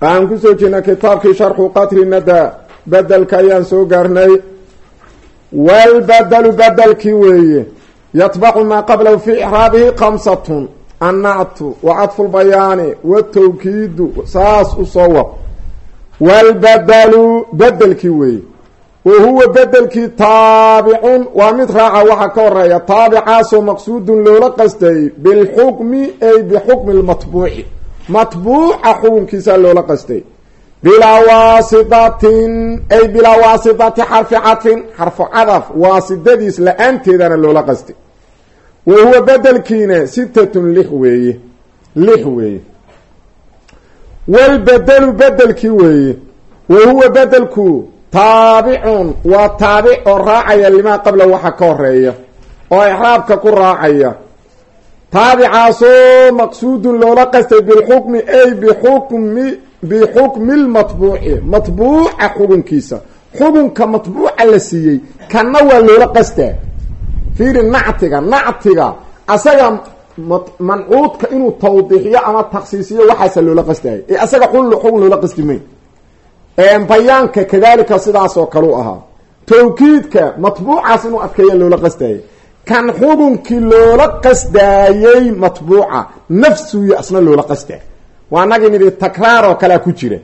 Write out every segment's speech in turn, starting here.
waxaan ku soo jirnay kitaabkii sharxu qatri nada bedelka ayaan soo gaarnay. Walbadelu bedelkii weeye yatbacu maa qablahu fii ixraabihi khamsatun annactu wa cadfulbayaani watawkiidu saas u soo wad. Walbadelu bedelkii weeye wa huwa bedelkii taabicun waa mid raaca waxaa ka horreeya taabicaasoo maqsuudun loola qastayey bilxukmi ay bixukmi lmatbuuci matbuuca xukunkiisa loola qastay. Bilaa waasitatin ay bilaa waasitati xarfi cadfin xarfu cadaf waasidadiis la'aanteedana loola qastay. Wa huwa bedelkiina sitatun lix weeye lix weeye. Walbedelu bedelkii weeye wa huwa bedelku taabicun waa taabic oo raacaya limaa qabla waxa ka horreeya oo ixraabka ku raacaya taabicaasoo maqsuudun loola qastay bilxukmi ay bixukmi bixukmi lmatbuuci matbuuca xukunkiisa. Xukunka matbuuca la siiyey kanna waa loola qastaa fiiri nactiga nactiga. Asaga mancuudka inuu tawdiixiyo ama taksiisiyo waxaasa loola qastaayo ee asaga xukun loola qasti mayn. Bayaanka kadalika sidaas oo kale u ahaa. Tawkiidka matbuucaas inuu adkeeya loola qastaayo kan xukunkii loola qasdaayey matbuuca nafsuyo asna loola qasdaa waa nagi nidhi takraar oo kalea ku jira.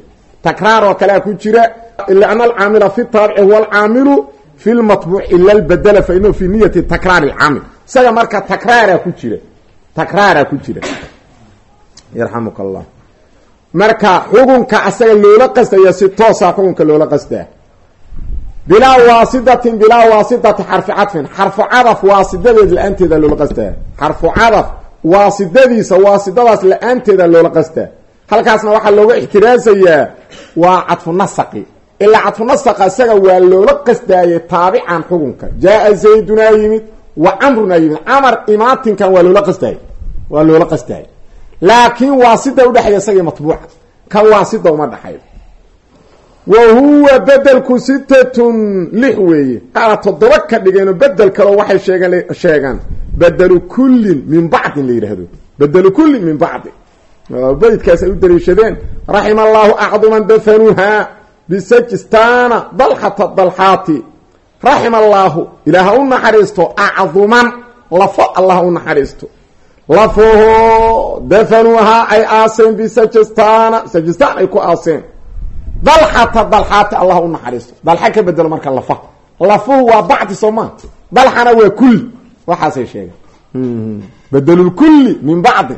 Takraar oo kalea ku jira liana alcaamila fi taabici huwa alcaamilu fi lmatbuuc ila lbadela fa inahu fi niyati takraar alcaamil. Isaga marka takraara ku jira takraara ku jira. Yarxamuka allah marka xukunka asaga loola qasdaya si toosa xukunka loola qasdaa bilaa waasitatin bilaa waasitati xarfi cadfin. Xarfu cadaf waasidadeed la'aanteeda loola qastaa xarfu cadaf waasidadiisa waasidadaas la'aanteeda loola qastaa halkaasna waxaa looga ixtiraasayaa waa cadfu nasaqi. Ilaa cadfu nasaqa isaga waa loola qasdaayay taabican xukunka. Jaa zaydunaa yimid wa camrunaa yimid. Camar imaatinkan waa loola qasdaayay waa loola qasdaayay laakiin waasida udhexeeya isagii matbuuca. Kan waasida uma dhexayo wa huwa bedelku sitatun lix weeye. Qaala toddoba ka dhigeenoo bedel kaleo waxay sheegeen sheegaan. Bedelu kullin min bacdin la yidhaahdo bedelu kullin min bacdi. Beydkaas ay u daliishadeen raxima allahu acduman dafanuuha bisajistana dalxata dalxaati. Raxima allaahu ilaaha u naxariisto acduman lafo allah u naxariisto. Lafoho dafanuuhaa ay aaseen bisajistana sajistaan ay ku aaseen dalxata dalxaati allah u naxariisto. Dalxa ka bedelo marka lafa. Lafuhu waa bacdi soo maa dalxana waa kulli. Waxaasay sheegeen bedelulkulli min bacdi.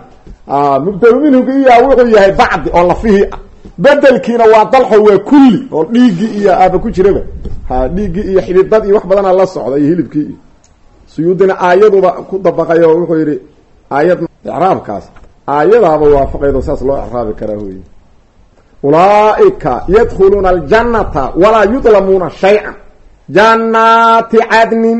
Mubdelu minhuga iya wuxuu yahay bacdi oo lafihii ah. Bedelkiina waa dalxo waa kulli oo dhiiggii iyo aaba ku jiraba. Ha dhiiggii iyo xididad iyo wax badana la socda iyo hilibkii iyo suyuudina aayaduba ku dabaqay oo wuxuu yidhi aayad icraabkaas. Aayadaaba waafaqeedo saas loo icraabi karaa wey ulaaika yadkhuluuna aljanata walaa yudlamuuna shaycan jannaati cadnin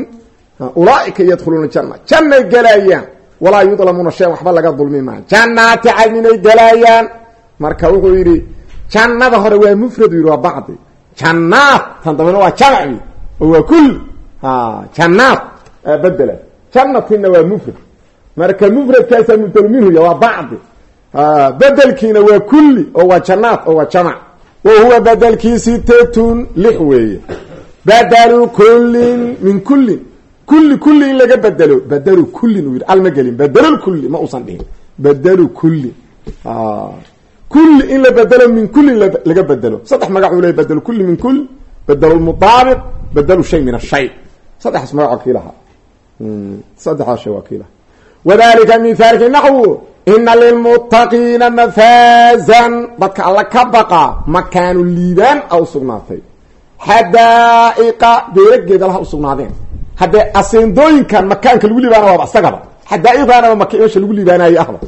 ulaaika yadkhuluuna jana jannay gelaayaan walaa yudlamuuna shayan waxba laga dulmi maa jannaati cadninay gelaayaan marka wuxuu yidhi jannada hore waa mufrad yidhi waa bacdi. Jannaat tan dambena waa jamci oo waa kul jannaat bedela jannatina waa mufrad. Marka mufradkaasaa mubdalminhuya waa bacdi bedelkiina waa kulli oo waa janaat oo waa jamac. Wa huwa bedelkii sitatun lix weeye. Badelu kullin min kullin. Kulli kulli in laga bedelo bedelu kullin uu yidhi. Alma gelin bedelul kulli ma uusan dhihin. Bedelu kulli. Kulli in la bedelo min kullin laga bedelo. Saddex magacuu leey bedelu kulli min kull bedelu lmutaabiq bedelu shay min ashay saddexaas magac waa kii lahaa saddexaas shay waa kii lahaa wadalika mithaalki naxwu ina lilmuttaqiina mafaazan. Dadka alla ka baqa makaanu liibaan a u sugnaatay. Xadaa'iqa beerageeda laha u sugnaadeen. Haddee aseendooyinkan makaanka lagu liibaana waaba isagaba xadaa'iqdaanaba maka meesha lagu liibaanayo ahba.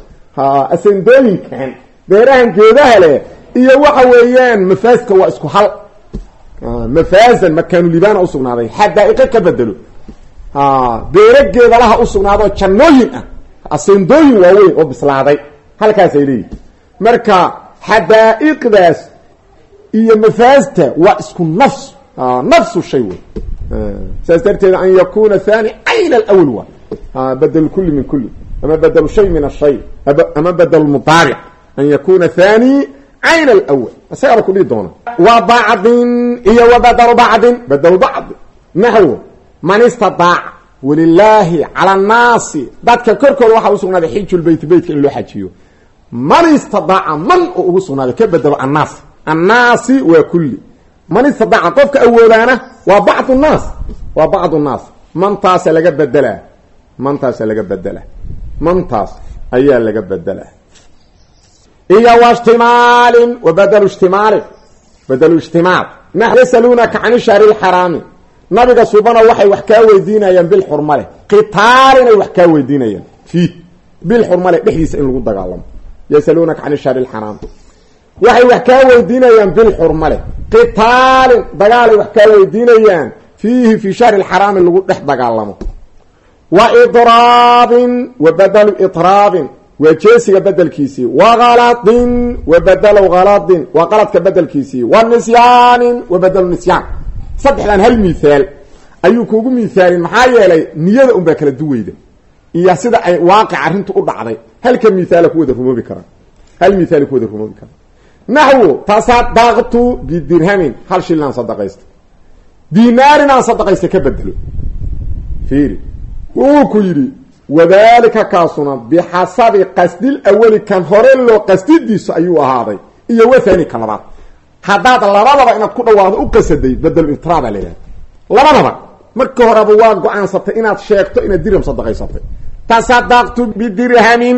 Aseendooyinkan beerahan geedaha leh iyo waxa weeyaan mafaaska waa isku hal. Mafaazan makaanu libaana usugnaaday xadaa'iqo ka bedelo beerageeda laha usugnaadoo jannooyin ah aseendooyin waaweyn oo bislaaday halkaasay leeyihiin marka xadaa'iqdaas iyo mafaasta waa isku nafs. Nafsu shay wey saas darteed an yakuna thani cayna alawal waa badel kuli min kuli ama badelu shay min ashay ama badel mudaabic an yakuna thani cayna alawal isagaaba kudhihi doona wa bacdin iyo wa badelu bacdin badelu bacdi naxwo man istadaaca walilaahi cala annaasi dadka korkooda waxaa usugnaaday xiju lbeyt beytka in loo xajiyo. Man istadaaca man oo ugu sugnaaday ka bedelo annaas. Annaasi waa kulli. Man istadaaca qofka awoodaana waa bacdu nnaas. Waa bacdu nnaas. Mantaasa laga bedelaa mantaasa laga bedelaa mantaas ayaa laga bedelaa iyo washtimaalin wa badelu ishtimaalin badelu ijtimaal. Nax yasaluunaka can ishahri nabiga subana waxay wax kaa weydiinayaan bil xurmale qitaalin ay wax kaa weydiinayaan. Fiih bil xurmale dhexdiisa in lagu dagaalamo. Yasaluunaka can ishahri lxaraam waxay wax kaa weydiinayaan bil xurmale qitaalin dagaalay wax kaa weydiinayaan. Fiihi fii shahri lxaraami lagu dhex dagaalamo. Wa idraabin wa badelu itraabin. Waa jeesiga bedelkiisii wa haladin wa badelu haladin waa qaladka bedelkiisii wa nisyaanin wa badelu nisyaan saddexdan hal mihaal ayuu kuugu mihaalin maxaa yeelay niyada unbaa kala duweyda. Iyo sida ay waaqic arrintu u dhacday halka mihaala ku wada rumoobi karaa hal mihaal ku wada rumoobi karaa naxwo tasadaqtu bidirhamin hal shilin aan sadaqaysta. Dinaarin aan sadaqaysta ka bedelo. Fiiri wuu ku yidhi wadalika kaasuna bixasabi qasdil awali kan hore loo qasdidiisu ayuu ahaaday iyo wathani ka labaad haddaad labadaba inaad ku dhawaaqdo u qasaday bedel itraabaa la yidhahda labadaba. Marka horeba waa go'aansatay inaad sheegto inaad dirham sadaqaysatay tasadaqtu bidirhamin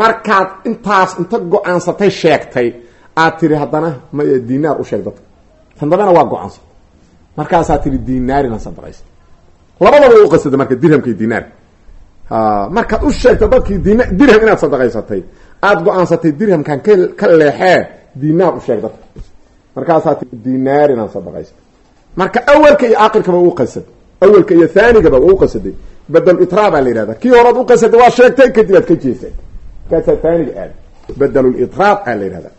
markaad intaas inta go'aansatay sheegtay aad tiri haddana ma dinaar u sheeg dadka. Tan waa go'aansatay. Markaasaad tiri dinaarinaan sadaqaysta labadaba u qasada marka dirhamka iyo dinaar markaad u sheegto dadkii din dirham inaad sadaqaysatay aada go'aansatay dirhamkan ka leexee dinaar u sheeg dadka markaasaa ti dinaar inaan sadaqaysta marka awelka iyo aakhirkaba u qasad. Awelka iyo haanigaba waa qasaday. Bedel itraabaa la yihahda kii horead u qasaday waa sheegtay kadib aad ka jeesay. Markaasaa haaniga aad. Bedelulitraab aa la yihahda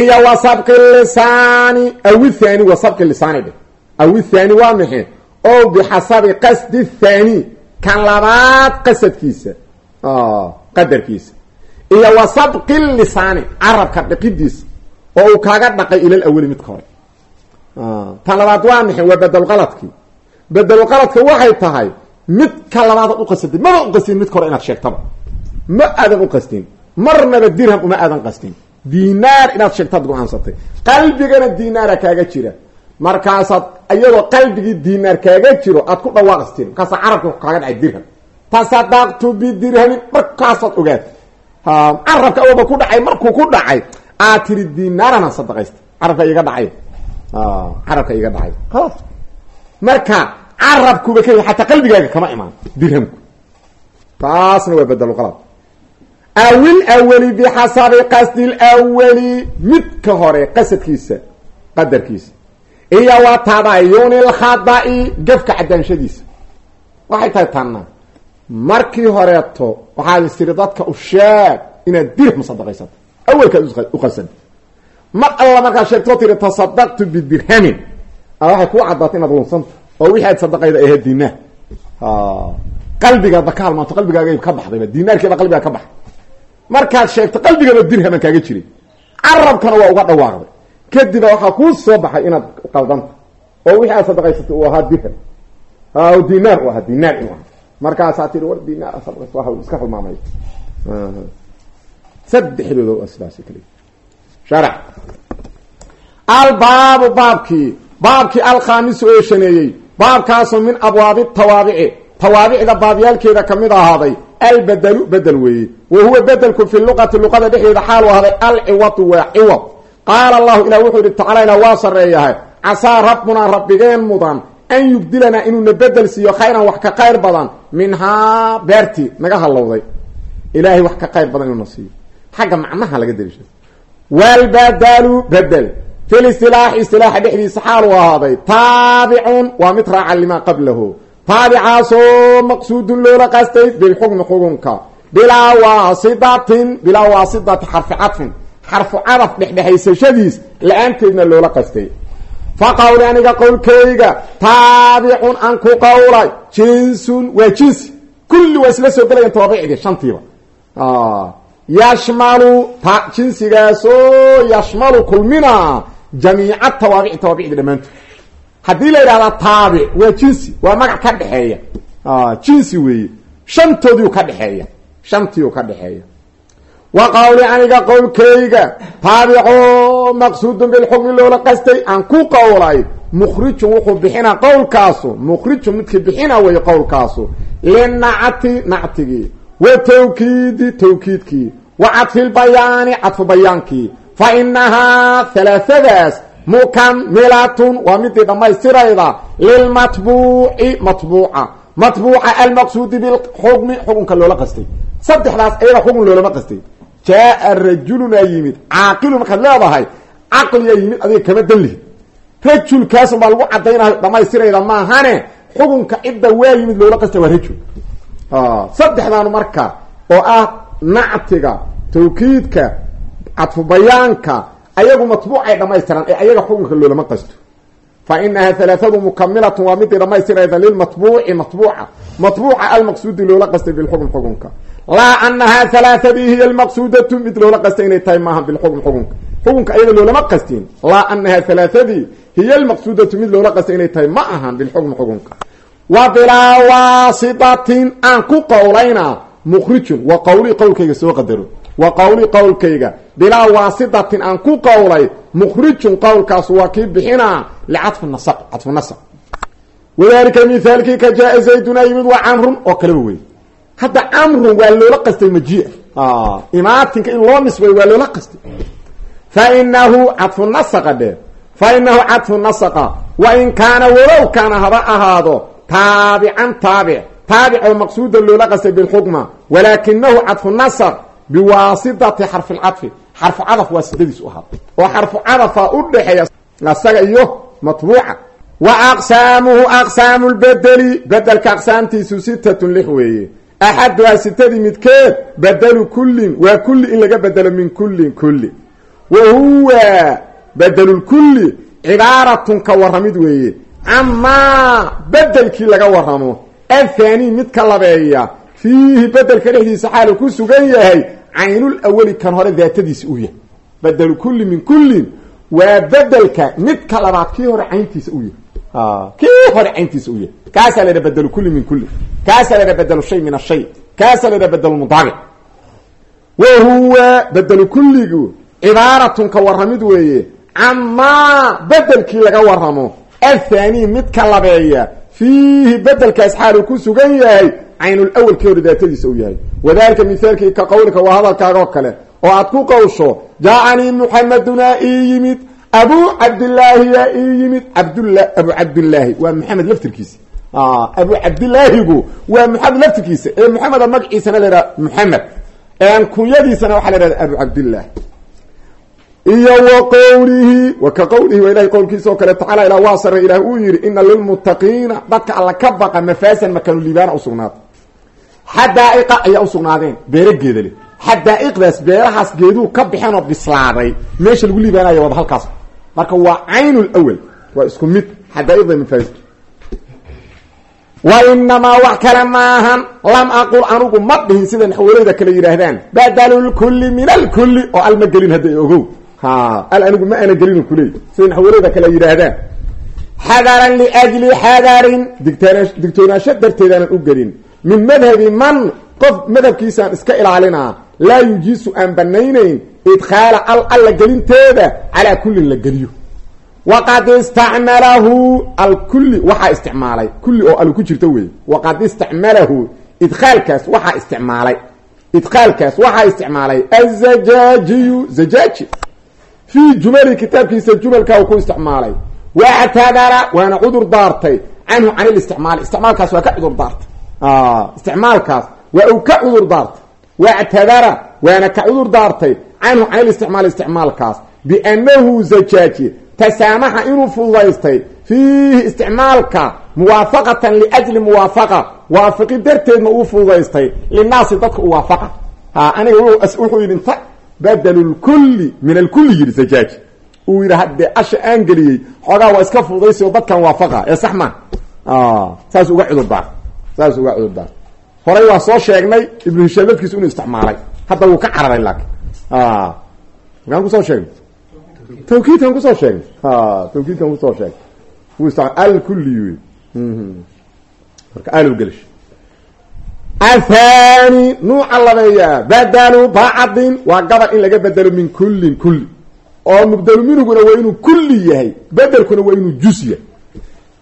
iyo wa sabqi lisaani awi thani wa sabqi lisaani dhe awi thani waa maxe o bixasabi qasdi thani kan labaad qasadkiisa. Qadarkiisa. Iyo wa sabqi lisaani carabka dhaqidiisa oo uu kaaga dhaqay ilal aweli midka hore. Tan labaad waa maxay waa bedelqaladkii bedelqaladka waxay tahay midka labaadaad uqasatay maba uqastin midka hore inaad sheegtaba. Ma aadan uqastin marnaba dirham uma aadan qastin. Dinaar inaad sheegtaad go'aansatay qalbigana dinaara kaaga jira. Markaasaad iyadoo qalbigii dinaar kaaga jiro aad ku dhawaaqstin. Markaasaa carabka kaaga dhacay dirham. Tasadaqtu bidirhamin markaasaad ogaatay. Carabka awaba ku dhacay markuu ku dhacay aad tiri dinaarana sadaqaysta carabka iga dhacay. Carabka iga dhacay. Khalaas marka carabkuba ka xataa qalbigaaga kama imaan. Dirhamku. Taasna waa bedelqalad awil awali bixasabi qasdi lwali midka hore qasadkiisa qadarkiisa. Iyo wa tabayuni lkhada'i gafka cadaanshadiisa waxay tahay tanna markii horeeto waxaad istiri dadka u sheeg inaad dirham sadaqaysato awelkaad uqasad mar alla markaad sheegtoo tiri tasadaqtu bidirhamin waxay kuu caddaatay inaad lunsanta oo wixii aad sadaqayda ahayd dinaar qalbigaadba ka halmaanto qalbigaaga ka baxdayba dinaarkiiba qalbigaa ka baxay markaad sheegto qalbigaba dirhaman kaaga jiray carabkana waa uga dhawaaqday kadiba waxaa kuu soo baxay inaad qaldanta oo wixii aad sadaqaysatay uu ahaa dirham dinaar u ahaa dinaar inuu ahaa markaasaa tiri war dinaar saddexdooda waa sidaas kale sharax albaabu baabkii baabkii alkhaamisu oo shaneeyey baabkaasoo min abwaabi tawaabici tawaabicda baabyaalkeeda ka mid ahaaday albedelu bedel weeye wa huwa bedelku fi luqati luqada dhexdeeda xaalu ahaaday alciwadu waa ciwad qaala allahu ilah wuxuu yihi tacala ilah waa sareeyahay casaa rabbunaa rabbigeen mudan an yubdilanaa inuuna bedel siiyo khayran wax ka qayr badan minhaa beertii naga halowday ilaahay wax ka qayr badan inuuna siiyo xagga macnaha laga dariisha walbadalu bedel fi listilaaxi istilaaxa dhexdiisa xaal u ahaaday. Taabicun waa mid raaca limaa qablahu. Taabicaasoo maqsuudun loola qastay bilxukmi xukunka. Bilaa waasidatin bilaa waasidati xarfi cadfin xarfu cadaf dhexdhexaysashadiis la'aanteedna loola qastay fa qawli aniga qowlkeyga taabicun an ku qawlay jinsun waa jinsi kulli waa isla soo gelayan tawaabicdii shantiiba yashmalu ta jinsigaasoo yashmalu kulmina jamiica tawaabici tawaabicdi dhammaantood haddii la yidhahdaa taabic waa jinsi waa magac ka dhexeeya jinsi weeye. Shantoodiu ka dhexeeya shantiiu ka dhexeeya wa qawli aniga qowlkeyga taabico maqsuudun bilxukmi loola qastay aan ku qowlay mukhrijun wuxuu bixinaa qowlkaasu mukhrijun midkii bixina weeye qowlkaasu. Linacti nactigii. Wa tawkiidi tawkiidkii wa cadfilbayaani cadfu bayaankii fa inahaa halaaadaas mukamilatun waa midii dhammaystirayda lilmatbuuci matbuuca matbuuca almaqsuudi bilxukmi xukunka loola qastay. Saddexdaas ayaga xukun loolama qastay. Jaa rajulunaa yimid caaqilu markaad leedahay caqliya yimid adiga kama danlihid rajulkaasun baa lagu cadaynayo dhamaystirayda maahane xukunka cidda waa yimid loola qasta waa rajul. Saddexdaanu marka oo ah nactiga tawkiidka cadfu bayaanka ayagu matbuucay dhamaystiraan ee ayaga xukunka loolama qasto. Fa inaha halaaadu mukamilatun waa midii dhamaystirayda lilmatbuuci matbuuca. Matbuuca almaqsuudi loola qastay bilxukm xukunka. Laa anahaa halaaadii hiya almaqsuudatu mid loola qastay inay tahay maaha bilxukm xukunka. Xukunka ayaga loolama qastin. Laa anahaa halaaadii hiya almaqsuudatu mid loola qastay inay tahay ma ahan bilxukm xukunka. Wa bilaa waasitatin aan ku qowlayna mukhrijun wa qawlii qowlkayga soo qadaro. Wa qawlii qowlkayga bilaa waasitatin aan ku qowlay mukhrijun qowlkaas waa kii bixinaa licadfi nasaq cadfu nasaq wadalika mithaalkii ka jaa zayduna yimid waa camrun oo kaleba wey hadda camrun waa loola qastay majia imaatinka in loo nisbayo waa loola qastay. Fa inahu cadfu nasaqa dhe fa inahu cadfu kaana walow haba ahaado taabican taabic taabic oo maqsuudan loola qastay bilxukma walaakinahu cadfu nasaq biwaasitati xarfi lcadfi xarfu cadaf waasidadiis u ahaada oo xarfu cadafa u dhexeeya asaga iyo matbuuca. Wa aqsaamuhu aqsaamu lbedeli bedelka aqsaamtiisu sitatun lix weeye. Axaduhaa sitadii midkeed. Bedelu kullin. Waa kulli in laga bedelo min kullin kulli. Wa huwa bedelulkulli cibaaratun ka waramid weeye. Camaa bedelkii laga waramo athani mid ka labeeya fiihi bedelka dhexdiisa xaalu ku sugan yahay caynul awali kan hore daatadiisa u yahay. Bedelu kulli min kullin waa bedelka midka labaad kii hore cayntiisa u yahay. Kii hore cayntiisa u yahay. Kaasaa la yidhaha bedelu kulli min kulli kaasaa la yidhaha bedelu shay min ashay. Kaasaa la yidhaha bedelu mudaabic wa huwa bedelu kulligu cibaaratun ka waramid weeye camaa bedelkii laga waramo athani mid ka labeeya fiihi bedelkaas xaalu ku sugan yahay caynul awal kii hore daatadiisa u yahay wadalika mithaalkii ka qowlika waa hadalkaaga oo kale oo aad ku qowsho jaa-anii muxamedunaa ii abu cabdillaahi yaa ii abdla abu cabdillaahi waa maxamed laftirkiisa abu cabdillaahigu waa maxamed laftirkiisa ee maxameda magaciisana la yhaha maxamed kunyadiisana waxaa la yhahda abu cabdillah iyo wa wa ka qowlihi waa ilahay qowlkiisa oo kale tacala ilah waa sare ilaah uu yihi ina lilmuttaqiina dadka alla ka baqa mafaasan makanu liibaana usugnaada xadaa'iqa ayaa usugnaadeen beero geeda leh. Xadaa'iqdaas beerahaas geeduhu ka baxeen oo bislaaday meesha lagu liibaanayo wada halkaas. Marka waa caynul awal waa isku mid xadaa'iqda mafaas wa inamaa wax kale maahan lam aqul anugu ma dhihin sida naxwaleyda kale yidhaahdaan. Badalulkulli min alkulli oo al ma gelin hadda ogow al anigu ma ana gelin kuley sida naxwaleyda kale yidhaahdaan. Xadaran liajli xadarin digtn digtoonaansho darteedaanan u gelin. Min madhabi man qof madhabkiisaan iska ilaalinaa laa yujiisu aan banaynayn idkhaala al alla gelinteeda calaa kullin la geliyo. Waqad istacmalahu alkulli waxaa isticmaalay. Kulli oo alu ku jirto wey waqad istacmalahu idkhaalkaas waxaa isticmaalay. Idkhaalkaas waxaa isticmaalay. Azajaajiyu zajaaji fii jumali kitaabkiisa jumalka uu ku isticmaalay wactadara waana cudur daartay canhu can listicmaali isticmaalkaas waa ka cudur daartay isticmaalkaas waa uu ka cudur daartay wactadara waana ka cudur daartay canhu can listicmaal isticmaalkaas biannahu zajaaji tasaamaxa inuu fududaystay fiihi isticmaalka muwaafaqatan liajli muwaafaqa waafaqi darteedna uu fududaystay linaasi dadka u waafaqa aniga wuxuu yidhi inta badelu lkulli min alkulli yidhi zajaaji uu yidhi haddee asha aan geliyey xoogaa waa iska fududaysi oo dadkan waafaqa. Ee sax ma saas uga cudurdaar saas uga cudurdaar horay waa soo sheegnay ibnu hishaam lafkiisu inuu isticmaalay. Hadda wuu ka cararay laakin makaan ku soo sheegnay. Tawkiidkan ku soo sheegnay. Tawkiidkan ku soo sheegnay. Alkulli wey marka algelish athani nuuca labeeyaa badalu bacdin waa gabal in laga bedelo min kullin kulli. Oo mubdelu minhuguna waa inuu kulli yahay bedelkuna waa inuu jus yahay.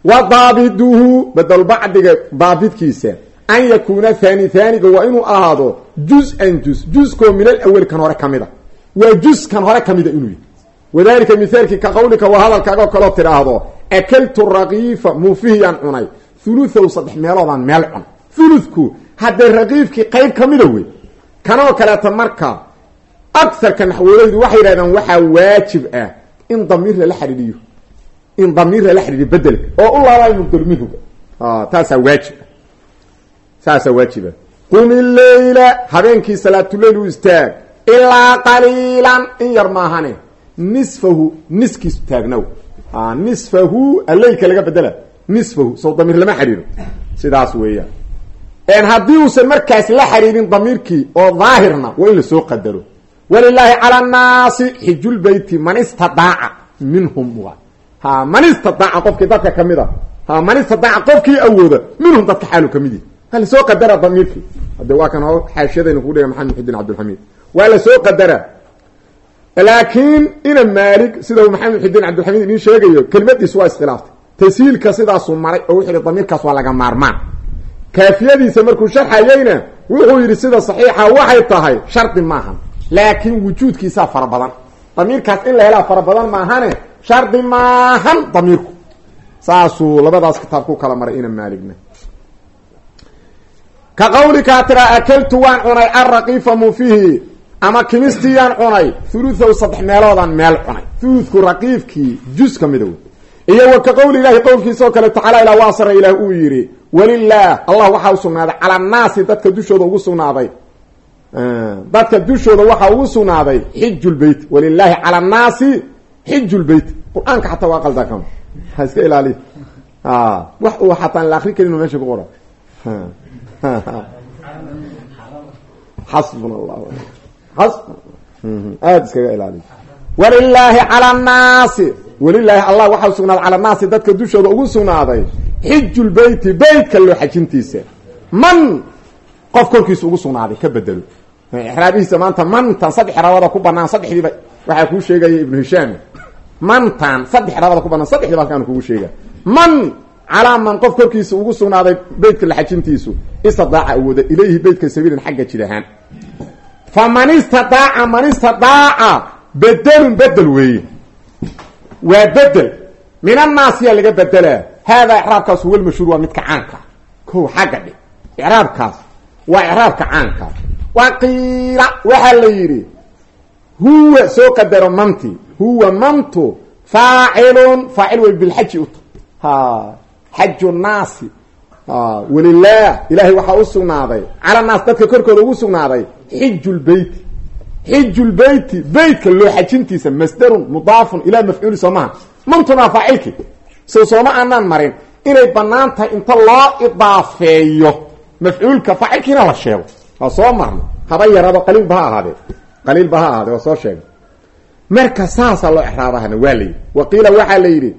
Wa daabiduhu bedel bacdiga daabidkiisa an yakuuna thani thaniga waa inuu ahaado juz-an juz juskoo min alawali kan hore ka mid a waa juz kan hore kamida inuu yahay. Wadalika mithaalkii ka qawlika waa hadalkaagoo kaloo tidhaahdo akaltu rakiifa muufihiyaan cunay thuluthow saddex meeloodaan meel cun. Thuludku haddee rakiifkii qayb kamida wey kanoo kaleeta marka agarka naxwoleydu waxay yidhahdaan waxaa waajib ah in damiir lala xidhiidhiyo. In damiir lala xidhiidhiyo bedelka oo u laabaayo mubdolmihuga taasaa waajib. Ah saasaa waajiba qumi leyla habeenkii salaatuleyl u istaag. Ilaa qaliilan in yar maahane. Nisfahu niskiisu taagnow nisfahu alleylka laga bedela nisfahu sow damiir lama xidhiidho. Sidaas weeyaan haddii uusan markaas la xidhiidhin damiirkii oo daahirna waa in la soo qadaro. Walilaahi cala annaasi xijulbeyti man istadaaca minhum ha man istadaaca qofkii dadka ka mid a ha man istadaaca qofkii awooda minhum dadka xaalu ka mid yahi waa la soo qadara damiirkii. Hade waa kan xaashiyadayna kugu dhega maxamed muxudiin cabdilxamiid waa la soo qadara. Laakiin ina maalig sida uu maxamed muxudiin cabdilxamiid idin sheegayo kelimadiisu waa iskhilaaftay tashiilka sidaasuu maray oo wuxuu yihi damiirkaas waa laga maarmaan kaafiyadiisa markuu sharxayeyna wuxuu yidhi sida saxiixa waxay tahay shardi maahan laakiin wujuudkiisaa fara badan. Damiirkaas in la helaa fara badan maahane shardi maahan damiirku. Saasuu labadaas kitaabku kala maray ina maaligna ka qawlikaa tiraa akaltu waan cunay alraqiifa mufihi ama kimistiyaan cunay thuluthow saddex meeloodaan meel cunay. Thuludku raqiifkii jus ka mida wey iyo wa ka qowli ilaahi kale ilaah uu yidhi walilaah allah waxaa u sugnaaday. Cala annaasi dadka dushooda ugu sugnaaday. Dadka dushooda waxaa ugu sugnaaday xiju lbeyt walilaahi cala annaasi xiju lbeyt qur'aanka xataa waa ha iska ilaaliy wax uu xataan la akri karin o meesha ku qora xasbuna allah aada iskaga ilaaliy walilaahi cala annaasi walilaahi allah waxaa usugnaaday cala annaasi dadka dushooda ugu sugnaaday xiju lbeyti beytka loo xajintiisa. Man qof korkiisa ugu sugnaaday ka bedelo. Exraabihiisa maanta mantan saddex rabada ku banaan saddexdiiba waxaa kuu sheegaya ibnu hishaam. Mantan saddex rabada ku banaan saddexdiiba halkaan kugu sheega man calaa man qof korkiisa ugu sugnaaday beytka laxajintiisu istidaaca awooda ilayhi beytka sabiilan xagga jid ahaan. Fa man istidaaca man istidaaca bedelun bedel weeye. Waa bedel min annaasiyaa laga bedelaa haadaa icraabkaas huwa lmashhuur waa midka caanka. Ko xagga dhig icraabkaas waa icraabka caanka. Wa qiila waxaa la yidhi huwa soo qadaro manti huwa mantu faacilun faacil way bilxaji uta xaju naasi. Walilaah ilaahay waxaa u sugnaaday. Cala naas dadka korkooda ugu sugnaaday. Xiju lbeyti xiju lbeyti beytka loo xajintiisa masdarun mudaafun ilaa mafcuuli soo maha mantuna faacilki. So sooma aanaan marin. Inay bannaan tahay inta loo idaafeeyo. Mafcuulka faacilkiina la sheego. Waa soo marno haba yaraba qaliilba ha ahaadee. Qaliilba ha ahaadee waa soo sheegay. Marka saasaa loo exraabahana waa layidhi wa qiila waxaa la yidhi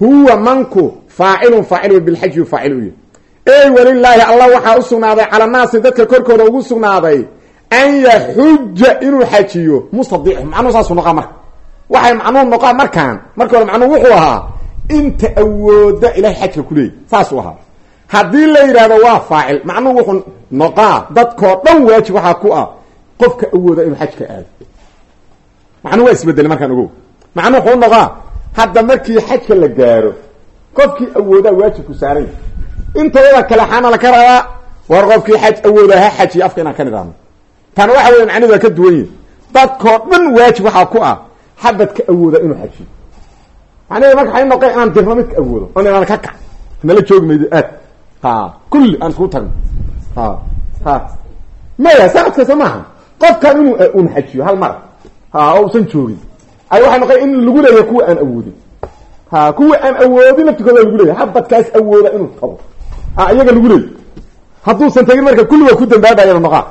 huwa manku faacilun faacil bilxaji faacil u yihi ey walilaahi allah waxaa u cala naasi dadka korkooda ugu sugnaaday an yaxuja inuu xajiyo mustadiicu macnuhu saasuu noqaa marka. Waxay macnuhu noqaa markaan marka hore macnuhu wuxuu ahaa inta awooda ilahay xajka kuleeyay saasuu ahaa. Haddii la yidhahdo waa faacil macnuhu wuxuu noqaa dadkoo dhan waajib waxaa ku ah qofka awooda inuu xajka aado macnuhu waa isbedelay markaan ogow. Macnuhu wuxuu noqaa hadda markii xajka la gaaro qofkii awoodaa waajibku saaranya intooda kale xaana laka rabaa war qofkii xaj awoodaa ha xajiyo afka inaan ka nidhaahno tan waxa weya macnidu waa ka duwan yihi dadkoo dhan waajib waxaa ku ah xabadka awooda inuu xajiyo macnaheed marka waxay noqon inaan dirno midka awoodo on inaan ka kac nala joogi maydo aad. Ha kulli aan isku tagno ha ha. Maya sanad kasta maaha. Qofkan inuu un xajiyo hal mar. Ha oo usan joogin. Ay waxay noqon in lagu leeyahay kuwa aan awoodin. Ha kuwa aan awoodin laftikooda lagu leeyahay. Xabadkaas awooda inuu tago ha iyaga lagu leeyahy hadduusan tagin marka kulli waa ku dambaabaya noqaa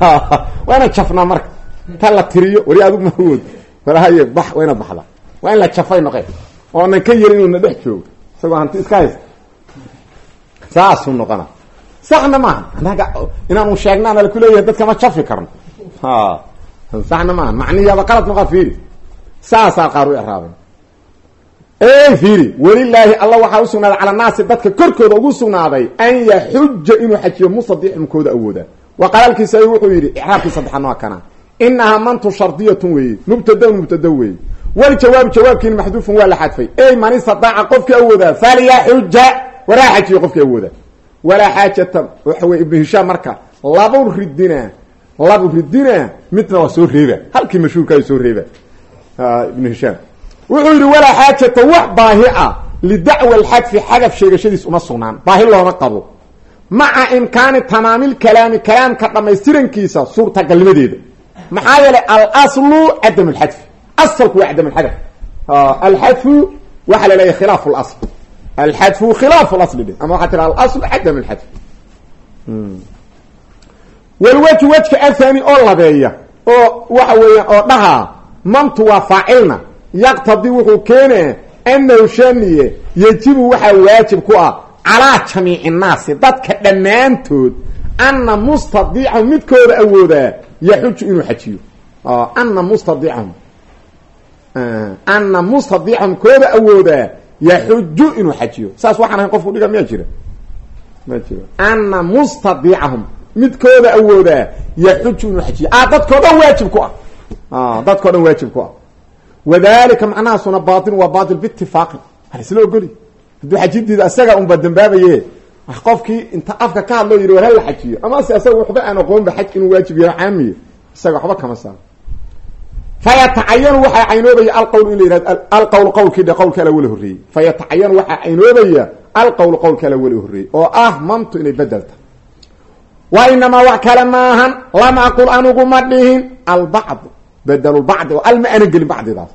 waa inaan jafnaa marka. Ta la tiriyo wari adigu ma awood walahaye bax waa baxda waa in la jafay noqe oonan ka yerin inuuna dhex joogo. Isagoo hanti iska haysta. Saasuu noqona. Saxna maaha anaga inaanu sheegnaana leeyahay dadka ma jafi karno. Ha saxna maaha macnihiaba qalad noqo fiiri. Saasaa qaar u eraabay ey fiiri welilaahi alla waxaa usugnaaday cala naasi dadka korkooda ugu sugnaaday an yaxuja inuu xajiyo musadiximkooda awooda wa qalaalkiisa wuxuu yidhi icraabkii saddexaad waa kana inahaa mantu shardiyatun weeye mubtadaun mubtada weeye. Waljawaabu jawaabkiina maxduufun waa la xadfay. Ey man istadaaca qofkii awoodaa falyaxuja waraa xajiyo qofkii awooda walaa xaajata waxa weye ibnu marka labu ridina labu ridina midna waa soo reeba. Halkii mashhuurkaayo soo reeba. Ibnu hishaam. Wuxuu yidhi walaa xaajata wax baahi ah lidacwa alxadfi xadaf sheegashadiis uma sugnaan. Baahi looma qabo maca imkaani tamaamilkalaami kalaamka dhamaystirankiisa suurtagalnimadeeda maxaa yeelay alaslu cadam lxadfi asalku waa cadam lxadf alxadfu waxaa la leeyahy khilaaf lasl alxadfu khilaaf lasli dhe ama waxaa tira alasl cadam lxadf walwaju wejka athani oo labeeya oo waxa weeyaan oo dhahaa mamtu waa faacilna. Yaqtadi wuxuu keenaya anahu shaniye yejibu waxaa waajib ah calaa jamiici nnaasi dadka dhammaantood ana mustadiicahum midkooda awoodaa yaxuju inuu xajiyo ana mustadiicahum ana mustadiicahum kooda awoodaa yaxuju inuu xajiyo saas waxaan ahayn qofku dhiga miyaa jira ma jiro ana mustadiicahum midkooda awoodaa yaxuju inuu xajiyo a dadkao waajib ku ah dadkao dhan waajib ku ah wadalika macnahaasuna bail waa bail biitifaaqin waa isla ogoli hadduu xajidiida isaga unba dambaabaye qofkii inta afka ka hadloo yidhi war hala xajiyo. Amase isaga waxba aan aqoonba xaj inuu waajib yahay caamiye isaga waxba kama saaro fayatacayanu waxaa caynoobaya alqowl in la yihahdo alqowl qowlkii dhe qowlka ala weli horreeyey. Fayatacayanu waxaa caynoobaya alqowl qowlka ala weli horreeyey oo ah mamtu inay bedelta wa inamaa wax kale maahan lam aqul anigu ma dhihin. Albacd bedelulbacdi oo al ma aanan gelin bacdidaas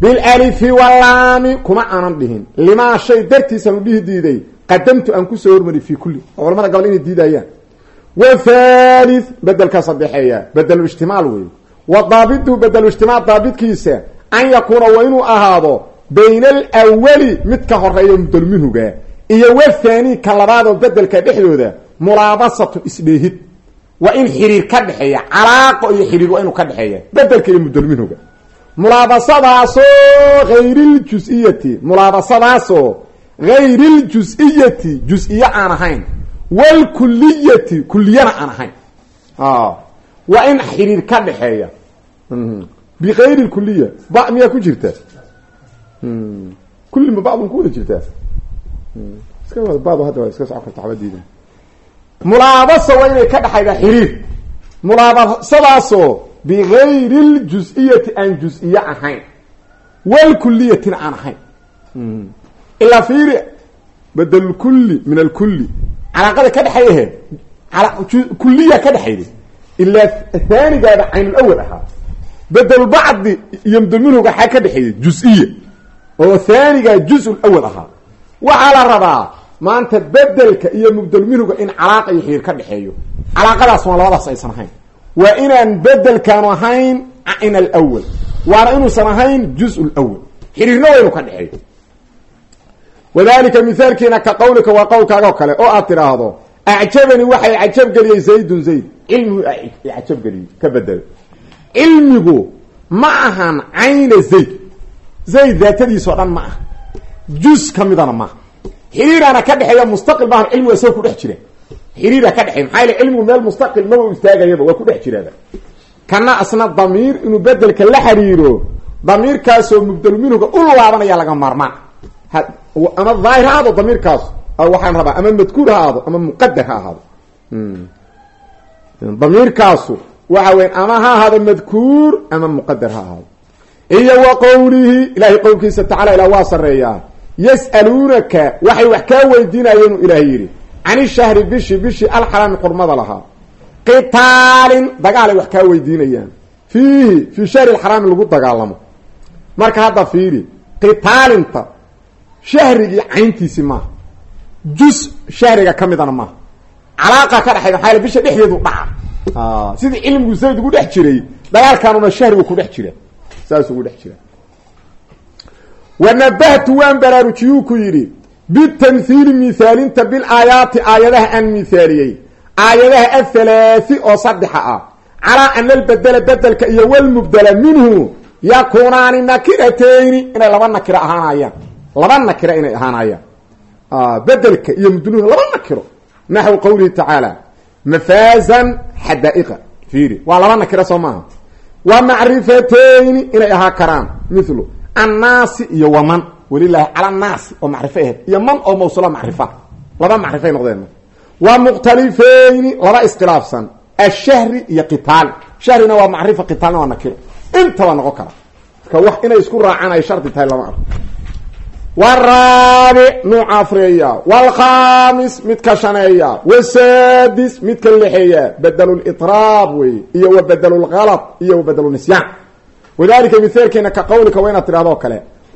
bilalifi walaami kuma aanan dhihin limaa shay dartiisan u dhihi diiday qadamtu aan ku soo hormari fi kulli oo culamada gobol inay diidayaan wthalith bedelka sadexeeya bedelu ijtimaal wey wa daabitu bedelu ijtimaal daabitkiisa an yakuuna waa inuu ahaado bayna alwali mid ka horreeya mudel minhuga iyo wathani ka labaadoo bedelka dhexdooda mulaabasatun isdheehid waa in xiriir ka dhexeeya calaaqo iyo xiriir waa inuu ka dhexeeya bedelka iyo mudel minhuga mulaabasadaasoo hayriljus-iyati mulaabasadaasoo hayriljus-iyati jus-iyo aan ahayn. Wlkuliyati kuliyana aan ahayn. Waa in xiriir ka dhexeeya. Bikayri kuliya ba miyaa ku jirta? Kulli ma bacdun ku wada jirtaa iska bad hadda waa iska soco karta xabadiida mulaabasa waa inay ka dhexayda xiriir. Mulaabasadaasoo bigayri ljus-iyati aan jus-iyo ahayn wlkuliyatina aan ahayn ilaa fiiri badel kulli min alkulli calaaqada ka dhexeeyahe kuliya ka dhexayda ilaa haanigaaba caynulawal ahaa bedelbacdi iyo mudulminhuga xaa ka dhexeeya jus-iya oo haanigaa juz-ulawal ahaa waxaa la rabaa maanta bedelka iyo mubdelminhuga in calaaqa iyo xiriir ka dhexeeyo calaaqadaas waa labadaas aysan ahayn waa inaan bedelkaanu ahayn cayn alawal waana inuusan ahayn juz-ulawal xiriirna waa inuu ka dhexeeyo wadalika mithaalkiina ka qawlika waa qowlkaaga o kale oo aad tidhaahdo acjabani waxay cajabgeliyey zaydun zayd. Cilmigu cajabgeliyey ka bedelo cilmigu ma ahan cayna zayd. Zayd daatadiisao dhan ma aha. Juz ka midana maaha xiriiraana ka dhexeeya mustaqil maaha cilmigu isaga ku xiriira ka dhexeeya maxaa yale cilmigu meel mustaqil maba u istaagayaba waa ku dhex jiraaba kana asna damiir inuu bedelka la xiriiro damiirkaasoo mubdelu minhuga u laabanaya laga maarmaan. Ama daahir ha ahaado damiirkaas waxaan rabaa ama madkuur ha ahaado ama muqadar ha ahaado. Damiirkaasu waxa weyan ama ha ahaado madkuur ama muqadar ha ahaado. Iyo wa qowlihi ilahay qowlkiisa tacala ilah waa sareeyaa yas'aluunaka waxay wax kaa weydiinayeen ilahay yidhi can ishahri bishi bishi alxaraami xurmada lahaa qitaalin dagaalay wax kaa weydiinayaan. Fiihi fii shahri alxaraami lagu dagaalamo. Marka hadda fiiri qitaalinta shahrigii cayntiisi maaha jus shahriga ka midana maaha calaaqa ka dhexayda maxaa bisha dhexdeedu dhaca. Sidii cilmigu zayd ugu dhex jiray dagaalkanuna shahrigu ku dhex jira. Saasuu ugu dhex jira. Wanabahtu waan baraarujiyuu ku yidhi bitamhiili mihaalinta bilaayaati aayadaha aan mihaaliyey aayadaha athalaati oo saddexa ah calaa ana albedela bedelka iyo walmubdela minhu yakunaani nakiratayni inay laba nakiro ahaanayaan laba nakiro inay ahaanayaan bedelka iyo mubdluhu laba nakiro naxw qawlihi tacaala mafaazan xadaa'iqa fiiri waa laba nakiro soo maaha wa macrifatayni inay ahaa karaan mithlu annaasi iyo waman walilaahi cala annaasi oo macrifo aheyd iyo man oo mawsuula macrifa. Laba macrifay noqdeen. Wa mukhtalifeyni laba iskhilaafsan. Ashahri iyo qitaali shahrina waa macrifa qitaalna waa nakiro intaba noqon kara. Marka wax inay isku raacaan ay shardi tahay lama arko. Waraabic nuuca afreeya. Waalkhamis midka shaneeya. Wasaadis midka lixeeya. Bedelu litraab wey. Iyo wa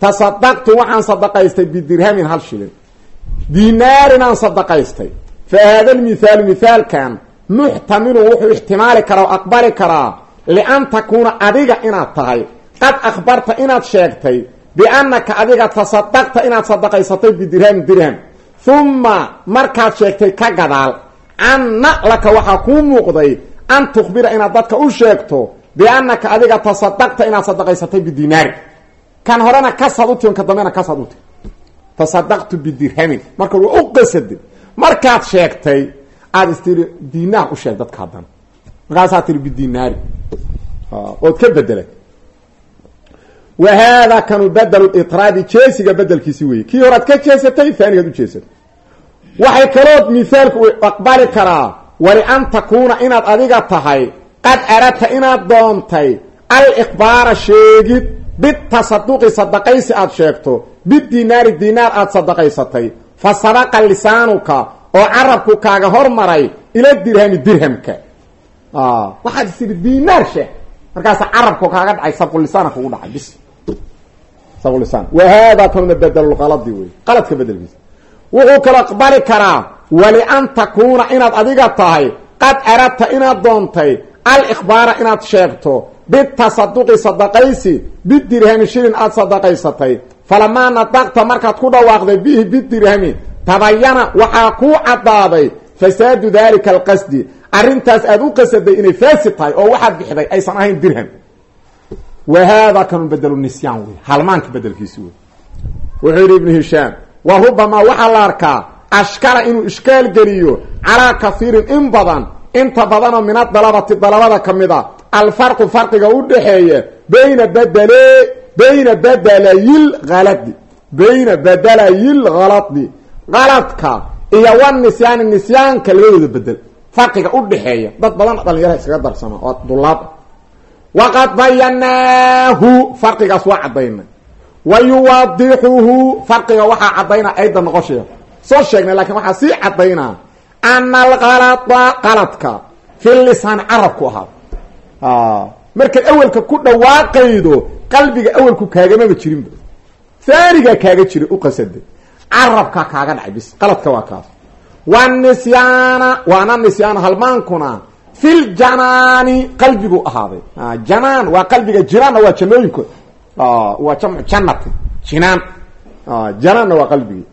tasadaqtu waxaan sadaqaystay bidirhamin hal shilin. Dinaarin aan sadaqaystay fa haada lmithaalu mithaalkan muxtamilun wuxuu ixtimaali karaa o aqbali karaa lian takuuna adiga inaad tahay. Qad akhbarta inaad sheegtay biannaka adiga tasadaqta inaad sadaqaysatay bidirhamin dirham. Huma markaad sheegtay ka gadaal canna laka waxaa kuu muuqday an tukhbira inaad dadka u sheegto biannaka adiga tasadaqta inaad sadaqaysatay bidinaari kan horena kasaad uti ka dambena kasaad uti tasadaqtu bidirhamin marka waa u qasade markaad sheegtay aada istiri dinaar u sheeg dadka haddana markaasaa tiri bidinaari ood ka bedelay wa haadaa kanu bedelu itraadi jeesiga bedelkiisi weye kii horaad ka jeesatay aanigaad u jeesatay. Waxay kalood mithaalku aqbali karaa walian takuuna inaad adiga tahay qad aradta inaad doontay alikhbaara sheegid bitasaduqi sadaqaysi aad sheegto. Bidinaari dinaar aad sadaqaysatay. Fa sabaqa lisaanuka oo carabku kaaga hormaray ila dirhami dirhamka. Waxaad istiri dinaar sheeg. Markaasa carabku kaaga dhacay sabqulisaana kugu dhacay. Bis. Sabqulisaan wa haadaa kanuna bedelulqaladi wey qaladka bedelkiisa wuxuu kala aqbali karaa walian takuuna inaad adiga tahay qad aradta inaad doontay alikhbaara inaad sheegto bitasaduqi sadaqaysi bidirhami shilin aada sadaqaysatay. Falamaa nadaqta markaad ku dhawaaqday bihi bidirhami tabayana waxaa kuu caddaaday fasaadu dalika alqasdi. Arrintaas aada u qasaday inay faasid tahay oo waxaad bixday aysan ahayn dirham. Wa haadaa kanu bedelu nisyaan wey. Halmaanka bedelkiisi wey. Wuxuu yidhi ibnu hishaam wa rubamaa waxaa la arkaa ashkala inuu ishkaal geliyo calaa kaiirin in badan inta badanoo min adalabati dalabada ka a alfarqu farqiga u dhaxeeya bayna badale bayna badalayil haladi bayna badalayil haladi qaladka iyo wa nisyaani nisyaanka labadooda bedel farqiga u dhaxeeya dad badan dhalinyaraha iskaga darsama oo dulaad waqad bayanaahu farqigaas waa cadaynay wa yuwadixuhu farqiga waxaa cadaynaa ayda noqosheeda soo sheegnay lakiin waxaa sii cadaynaa ana alkalada qaladka fi lisaan carabku ahaa markaad awelka ku dhawaaqaydo qalbiga awelku kaagamaba jirinba faanigaa kaaga jira u qasada carabkaa kaaga dhacay bis qaladka waa kaas. Wa nisyaana waana nisyaana halmaankuna fil janaani qalbigu ahaaday. Janaan waa qalbiga jinaanna waa janooyinkood waa jamcu janati jinaan. Janaanna waa qalbigii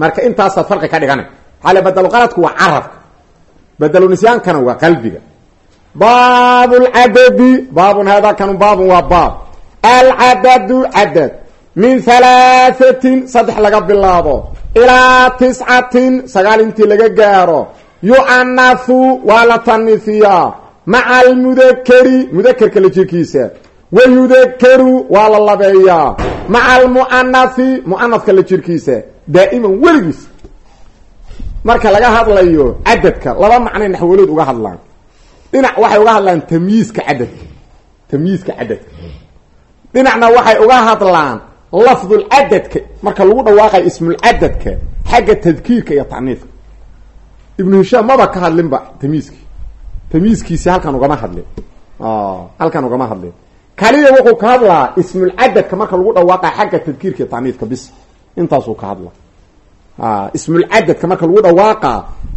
marka intaasaad farqi ka dhigana xale badelu qaladku waa carabka. Badelu nisyaankana waa qalbiga baab lcadadi baabun haadaa kanu baabun waa baab alcadadu cadad min halaahatin saddex laga bilaabo. Ilaa tiscatin sagaal intii laga gaaro. Yu'anahu waa la tanifiyaa maca almudakeri mudakerka la jirkiisa. Wa yudakaru waa la labeeyaa maca almu'anathi mu'anafka la jirkiisa. Daa'iman weligiis. Marka laga hadlayo cadadka laba macnay naxwalood uga hadlaan dhinac waxay uga hadlaan tamyiiska cadadka tamyiiska cadadka dhinacna waxay uga hadlaan lafdulcadadka marka lagu dhawaaqayo ismulcadadka xagga tadkiirka iyo taniifka ibnu hishaam maba ka hadlinba tamyiiskii tamyiiskiisi halkan ugama hadlin. Halkan ugama hadlin. Kaliya wuxuu ka hadlaa ismulcadadka marka lagu dhawaaqayo xagga tadkiirka iyo taniifka bis. Intaasuu ka hadla ismulcadadka marka lagu dhawaaqa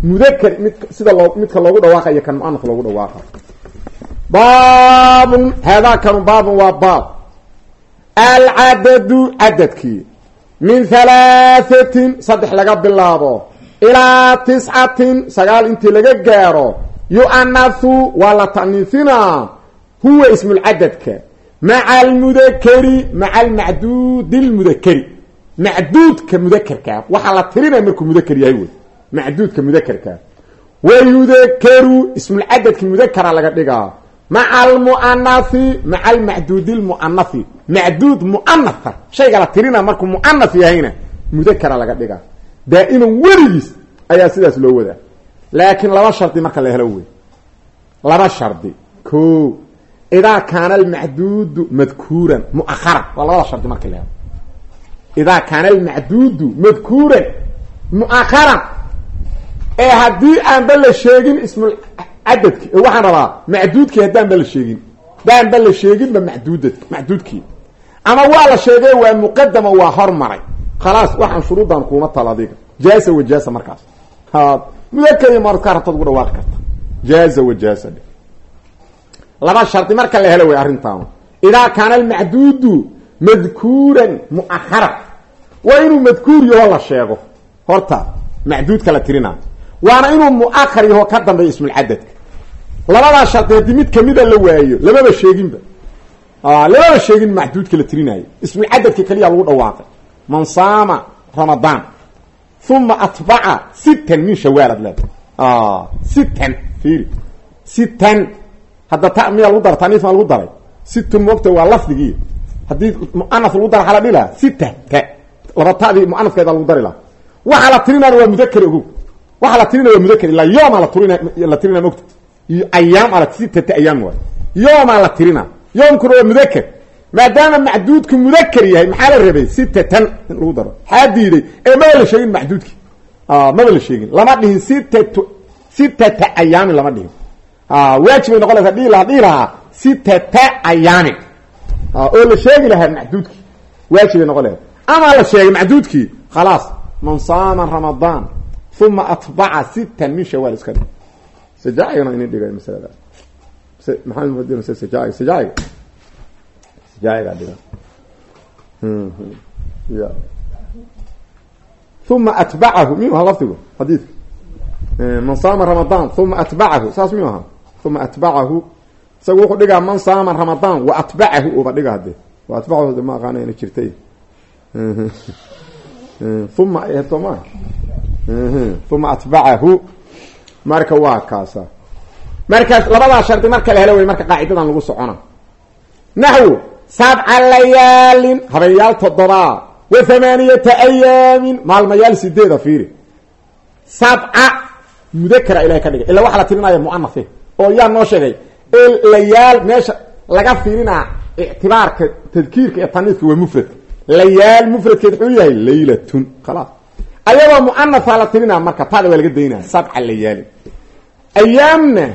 mudaker mid sida loo midka loogu dhawaaqayo kan muanaf loogu dhawaaqa. Baabun haadaakanu baabun waa baab. Alcadadu cadadkii min halaahatin saddex laga bilaabo. Ilaa tiscatin sagaal intii laga gaaro. Yu'anahu waa la ta'niifinaa huwa ismulcadadka maca almudakeri maca almacduudi lmudakeri macduudka mudakerkaa waxaa la tirinaya markuu mudaker yahay wey macduudka mudakerkaa wayudakeru ismulcadadki mudakara laga dhigaa maca almu'anathi maca almacduudi lmu'anathi macduud mu'anatha shayga la tirina markuu mu'anath yahayna mudakara laga dhigaa daa'iman weligiis ayaa sidaas loo wadaa. Laakiin laba shardi marka la helo wey laba shardi. Ko idaa kaana almacduudu madkuuran mu'aharan waa labada shardi marka la helo idaa kaana almacduudu madkuuran mu'aharan ee haddii aanba la sheegin ismul cadadki waxaan rabaa macduudkii haddaanba la sheegin haddaanba la sheeginba macduudad macduudkii ama waa la sheegay waa muqadama waa hormaray khalaas waxaan shuruudan kuuma talo adiga jaaza wajaasa markaas ha mudakar iyo marka rabtad ugu dhawaaqi karta jaaza wajaasa laba shardi marka la helo madkuuran mu'aharan waa inuu madkuur yaho la sheego. Horta macduudka la tirina. Waana inuu mu'ahar yaho ka dambeeyo ismulcadadka labadaa shardi haddii mid kamida la waayo lamaba sheeginba. Lamaba sheegin macduudka la tirinaayo. Ismulcadadka keliya lagu dhawaaqay. Man saama ramadaan. Uma atbaca sitan min shawaal ad leedahay sitan fiiri. Sitan hadda ta miyaa lagu dara taniif maa lagu daray? Situn moogta waa lafdigii haddii muanaf lagu dara xala dhila sita ta laba tadii muanafkeeda lagu dari laha waxaa la tirinana waa mudakar ogow. Waxaa la tirinaya waa mudakar ilaa yoomaa la tirin la tirinaa mogta iyo ayaam ala sitata ayaam waay. Yoomaa la tirina. Yoomkuna waa mudakar maadaama macduudku mudakar yahay maxaa la rabay? Sitatan in lagu daro. Xaa diiday. Ee maba la sheegin macduudki? Maba la sheegin. Lama dhihin sitatu sitata ayaamin lama dhihin. Waajibay noqon laysa dhihi lahaa dhihi lahaa sitata ayaamin oo la sheegi lahaa macduudki. Waajibay noqon lahayd amaa la sheegay macduudkii khalaas man saama ramadaan uma atbaca sitan min shawaal iska dhig. Sajaacigana inin dhigay masalada. Maxamed muxudiin se sajaaciga sajaaciga sajaacigaa dhiga. Ya. Uma atbacahu miyuu ahaa lafdigu? Xadiidka. Man saama ramadaan uma atbacahu. Saas miyuu ahaa? Uma isaga wuxuu dhigaa man saama ramadaan wa atbacahu uba dhiga hadee wa atbacahu ma aqaana ina jirtay. Uma soo maa uma atbacahu. Marka waa kaasa. Markaas labadaa shardi marka la helo marka qaacidadan lagu socona naxwu sabca layaalin habeyaal toddobaa wa hamaaniyata ayaamin maalmayaal sideeda fiiri. Sabca mudakara ilahay ka dhigay. Illa waxaa la tirinaya muanafe oo yaa noo sheegay layaal meesha laga fiirinaa ictibaarka tadkiirka iyo taniidka waa mufradka layaal mufradkeed wuxuu yahay laylatun khalaas ayagoo muanafa la tirinaa marka taada waa laga daynaya sabca layaalin ayaamna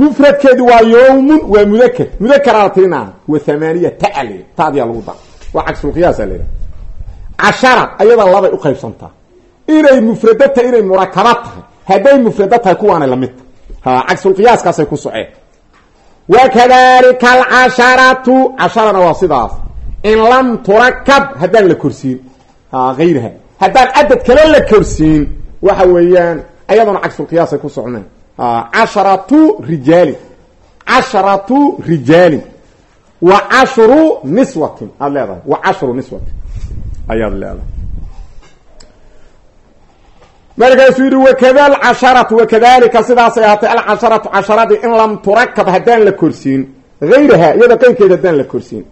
mufradkeedi waa yawmun waa mudakar mudakaraa la tirinaa wa hamaaniya taal taadiyaa lagu dara waa cagsulqiyaasa la yidhaha cashara ayada labay uqaybsantaa inay mufrado tahay inay murakaba tahay. Hadday mufrado tahay kuwaanay la mid tahay. Ha cagsulqiyaaskaasay ku soceen wakadalika alcasharatu casharana waa sidaas in lam turakab haddaan la korsiin hayraha haddaan cadad kale la korsiin waxa weeyaan ayaduna cagsulqiyaasay ku socneen casharatu rijaalin casharatu rijaalin wa cashru niswatin aada leedahay wa cashru niswatin ayaad leedahay markaasuu yidhi wakada alcasharatu wakadalika sidaasay ahaatay alcasharatu casharadii in lam turakab haddaan la korsiin. Hayraha iyada qeyrkeed haddaan la korsiin.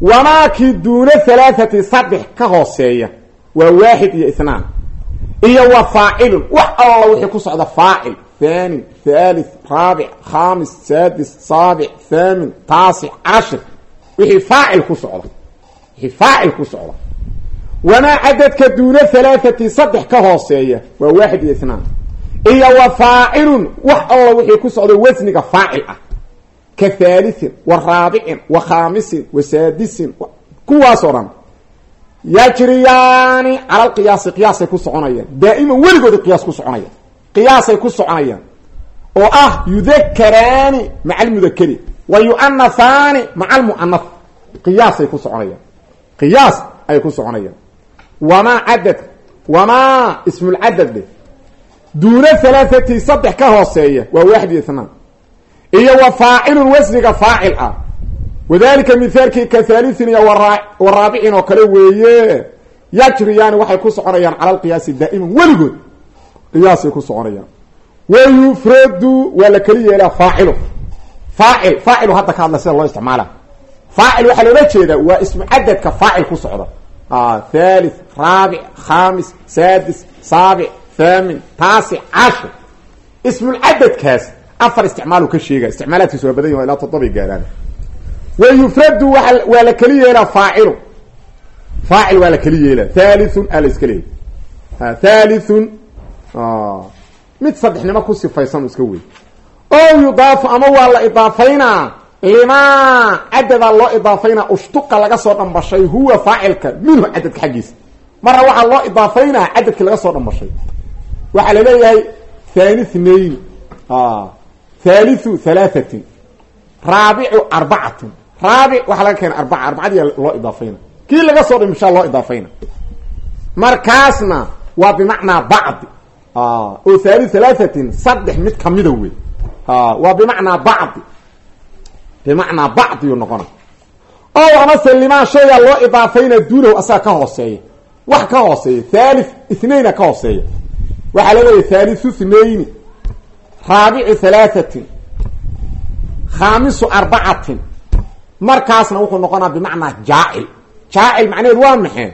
Wamaakii duuna halaathati saddex ka hooseeya waa waaxid iyo ithnaan iyo wa faacilun wax alla wixii ku socda faacil thaanin thalith raabic khamis saadis saabic thaamin taasic cashir. Wixii faacil ku socda. Wixii faacil ku socda wamaa cadadka duuna halaathati saddex ka hooseeya waa waaxid iyo itnaan iyo wa faacilun wax alla wixii ku socda wasniga faacil ah ka haalithin wa raabicin wa khaamisin wa saadisin kuwaasoo dhan yajriyaani cala alqiyaasi qiyaasay ku soconayaan daa'iman weligooda qiyaas ku soconayaan qiyaasay ku soconayaan oo ah yudakaraani maca almudakari wa yu'anahaani maca almu'anath qiyaasay ku soconayaan qiyaas ay ku soconayaan wamaa cadad wamaa ismulcadad dheh duuna halaathati saddex ka hooseeya waa waaxid iyo itnaan iyo wa faacilun wasniga faacil ah wadalika mithaalkii ka haaliin iyo wa raabicin oo kale weeye yajriyaani waxay ku soconayaan cala alqiyaasi daa'iman weligood qiyaasay ku soconayaan wayufradu waa la keli yeelaa faacilu faacil faacilu hadda ka hadla sida loo isticmaala faacil waxaa loola jeedaa waa ismu cadadka faacil ku socda raabic khamis saadis saabic thaamin taasic cashir ismulcadadkaas afar isticmaalu ka sheega isticmaalaadkiisu waa badan yaho ilaa toddobay gaaraan wayufradu waa la keli yeelaa faacilu faacil waa la keli yeelaa thalithun aa la iska leeyay thalithun mid saddexnimo ku sifaysan iska wey o yudaafu ama waa la idaafaynaa limaa cadadaa loo idaafaynaa ushtuqa laga soo dhambashay huwa faacilka minhu cadadka xaggiisa marna waxaa loo idaafaynaa cadadkii laga soo dhambashay waxaa la leeyahay thani thnayn thalithu thalathatin raabicu arbacatin raabic waxaa laga keena arbaca. Arbacadii loo idaafayna kii laga soo dhambashaa loo idaafayna markaasna waa bimacnaa bacdi oo thali thalathatin saddex mid kamida wey waa bimacnaa bacdi bimacnaa bacdiyu noqona o amase limaa shayga loo idaafayna duunahu asaga ka hooseeya wax ka hooseeya thalith ithnayna ka hooseeya. Waxaa la leeyahy thalithu ithnayni raabicu thalathatin khaamisu arbacatin markaasna wuxuu noqonaa bimacnaa jaacil. Jaacil macnaheed waa maxay?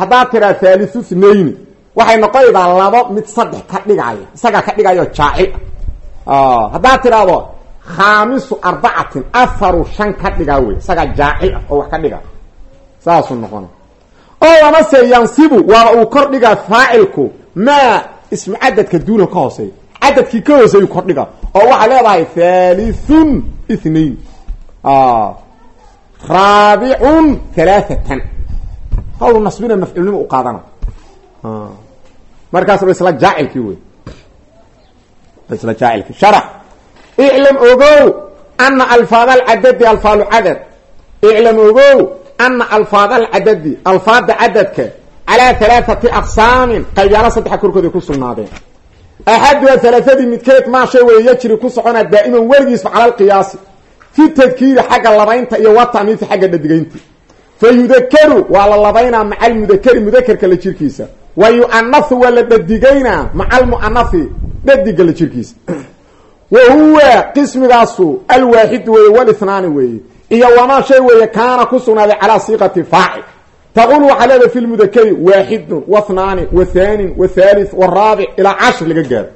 Haddaad tiraa thalithu ithnayni waxay noqonaydaa labo mid saddex ka dhigaya isagaa ka dhigayo jaacil. Ah haddaad tidhaahdo khaamisu arbacatin afaru shan ka dhigaa wey isagaa jaacil ah oo wax ka dhiga saasuu noqona oo amase yansibu waaba uu kor dhigaa faacilku. Maa ismu cadadka duuna ka hooseeya cadadkii ka hooseeyu kordhiga oo waxaa leedahay thalithun ithnain raabicun halaathatan hawlu nasbina mafcuulnimo u qaadana. Markaas ba isla jaacilkii wey isla jaacilkii. Sharax. Iclam ogow ana alfaad alcadadi alfaalu cadad iclam ogow ana alfaad alcadadi alfaada cadadka calaa halaathati aqsaamin qaybaalo saddexa korkooday ku sugnaadeen axaduha halaathadii midkeed maa shay weeye yajri ku soconaa daa'iman weligiisba cala alqiyaasi fi tadkiiri xagga labaynta iyo watamiisi xagga dhadigaynti fa yudakaru waa la labaynaa maca almudakari mudakerka la jirkiisa wa yu'anahu waa la dhadigaynaa maca almu'anahi dhadiga la jirkiisa wa huwa qismigaasu alwaaxidu weeye walithnaani weeye iyo wamaa shay weeye kaana ku sugnaaday calaa siiqati faacil. Taqul waxaa leedahay fi lmudakari waaxidun wathnaani wa thaanin wa thalith waraabic ilaa cashir laga gaaro.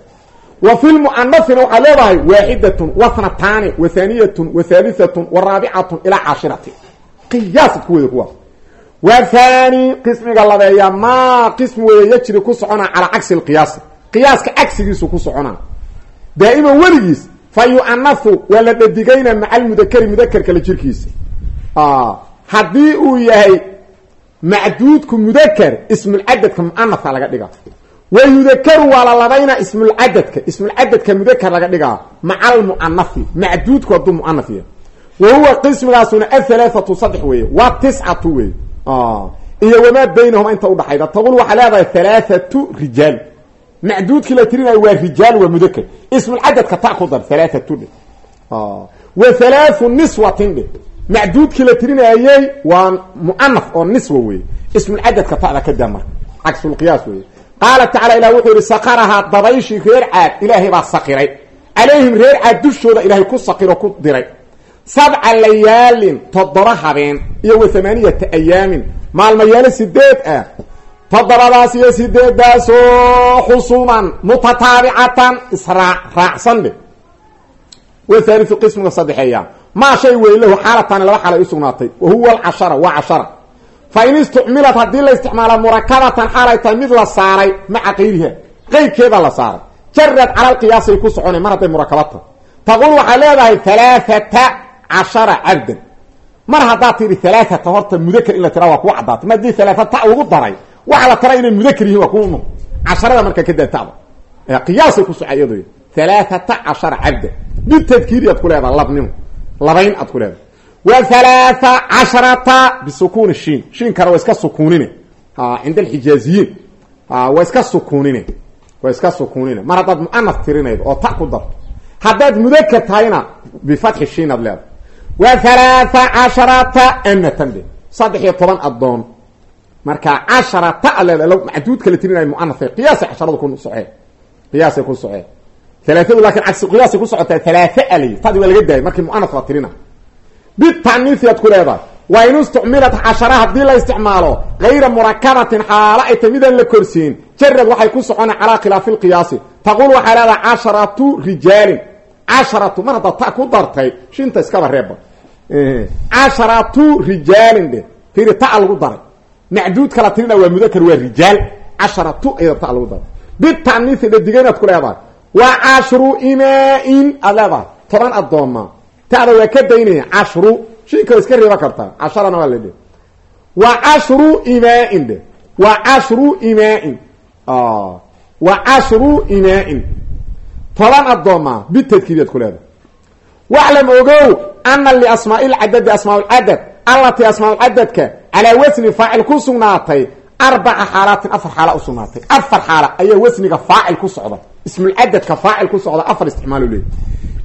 Wa fi lmu'anahina waxaa leedahay waaxidatun wathnataani wa thaaniyatun wa thaalithatun wa raabicatun ilaa cashirati qiyaasad ku weda kuwaas wa thani qismiga labeeya maa qismi weeye yajri ku soconaa calaa cagsi lqiyaasi qiyaaska cagsigiisu ku soconaa daa'iman weligiis fa yu'anahu waa la dhadigaynaa maca almudakari mudakerka la jirkiisa. Haddii uu yahay macduudku mudaker ismulcadadka mu'anaha laga dhigaa. Wa yudakaru waa la labaynaa ismulcadadka ismulcadadka mudaker laga dhigaa maca almu'anahi macduudku hadduu mu'anah yahay. Wa huwa qismigaasuna athalaathatu saddex weeye waa tiscatu weeye. Iyo wamaa baynahuma inta udhaxayda taqul waxaa leedahay halaathatu rijaal macduudkii la tirinayo waa rijaal waa mudaker ismulcadadka ta ku dar halaathatu dhe wa halaathu niswatin dhe macduudkii la tirinayey waa mu'anaf oo niswa weeye. Ismulcadadka ta'da ka daa marka cagsulqiyaas weeye. Qaala tacala ilah wuxuu yihi sakarahaa dabayshii reer caad ilaahay baa saqiray. Calayhim reer caad dushooda ilaahay ku saqiro ku diray. Sabca layaalin toddoba habeen iyo wa ayaamin. Maalmayaalo sideed ah toddobadaas iyo sideedaasoo xusuman mutataabicatan israac raacsan dhe wathaliu qismiga saddexeeya maa shay wey lahu xaalataani laba xaal ay usugnaatay wa huwa alcashara waa cashara fa in istucmilat haddii la isticmaala murakabatan xaal ay tahay mid la saaray maca kayriha qeyrkeeda la saaray jarad cala lqiyaasay ku soconay mar hadday murakabata taqul waxaa leedahay halaaata cashara cabdan mar haddaad tidhi halaaata horta mudakar in daray waxaa la taraa inay mudakar yihiin waa ku casharada markaa ka daataba qiyaasay ku soca iyado halaaata cashara cabdan bitadkiiri aad ku leedaha labayn aad ku leedahay. Wa halaaa casharata bisukuni shiin. Shiinkana waa iska sukuunine. Cinda alxijaaziyiin waa iska sukuunine. Waa iska sukuunine. Mar haddaad muanas tirinaydo oo ta ku darto haddaad mudakar tahayna bifatxi shiin aad leedahay. Wa halaaa casharata anatan de saddex iyo toban addoon marka casharata a leedahay macduud kala tirinayo muanasay qiyaasay casharada ku socee. Qiyaasay ku socee. Alaaadu laakin cagsi qiyaasay ku socotaa alaaa alay. Tadi waa laga daayay markii muanas la tirina. Bitaniisi aad ku leedahay. Wa in istucmilat cashara haddii la isticmaalo gayra murakabatin xaalo ay tay la korsiin. Jarad waxay ku socona calaa khilaafi lqiyaasi taqul waxay leedahay casharatu rijaalin. Casharatu mar ta ku dartay shinta iskaba reeba casharatu rijaalin tiri ta lagu daray macduud kala tirina waa mudakar waa rijaal. Casharatu ayada ta lagu daray bitaniisi dhadigaynaad ku leedahay. Wa cashru imaa-in aad leedahay. Toban addooma tada waa ka daynaya cashru shinka iska reeba kartaa casharana waa la dhe wa cashru imaa-in dhe. Wa cashru imaa-in wa cashru imaa-in toban addooma bitadkiiriyaad ku leedahay. Waclam ogow ana liasmaai lcadadi asmaa lcadad allatii asmaa cadadka calaa wasni faacil ku sugnaatay arbaca xaalaatin afar xaala usugnaatay afar xaala ayaa wasniga faacil ku socda. Ismulcadadka faacil ku socda afar isticmaal leey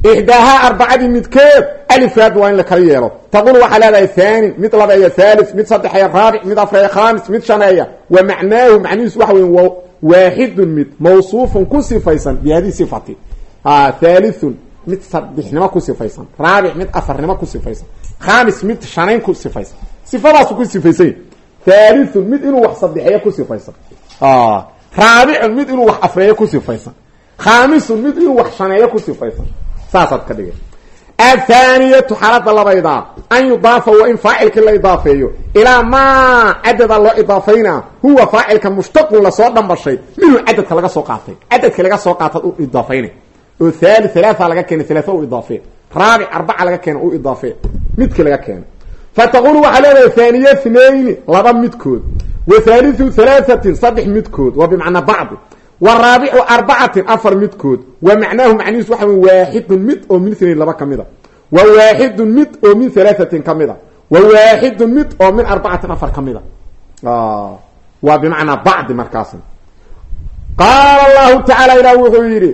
ixdaahaa arbacadii midkeed alifaad waa in la kala yeelo. Taqul waxaa leedahay haani mid labeeya thalith mid saddexeeya raabic mid afreeya khaamis mid shaneeya wa macnaahu macnihiisu waxa wey waaxidun mid mawsuufun ku sifaysan bihadii sifati. Thalithun mid saddexnimo ku sifaysan raabic mid afarnimo ku sifaysan khaamis mid shanayn ku sifaysan sifadaasu ku sifaysany thalithun mid inuu wax saddexeeyo ku sifaysan raabicun mid inuu wax afreeyo ku sifaysan khaamisun mid inuu wax shaneeyo ku sifaysan saasaad ka dhigay athaaniyatu xaalada labaydaa an yudaafa waa in faacilkii la idaafeeyo ilaa maa cadada loo idaafayna huwa faacilka mushtaqun la soo dhambashay minhu cadadka laga soo qaatay cadadka laga soo qaatad u idaafayna oo thaali halaaa laga keenay halaaa u raabic arbaca laga keena u idaafee midkii laga keenay fataqulu waxaa leedahay thaaniye thnayni laba midkood. Wa thaalithu halaahatin saddex midkood. Waa bimacnaa bacdi. Waraabicu arbacatin afar midkood. Wa macnaahu macnihiisu waxa wey mid oo min inayn laba ka wa waaxidun mid oo min halaahatin ka wa waaxidun mid oo min arbacatin afar ka mid a waa bimacnaa bacdi markaasna. Qaala allahu tacaala wuxuu yidhi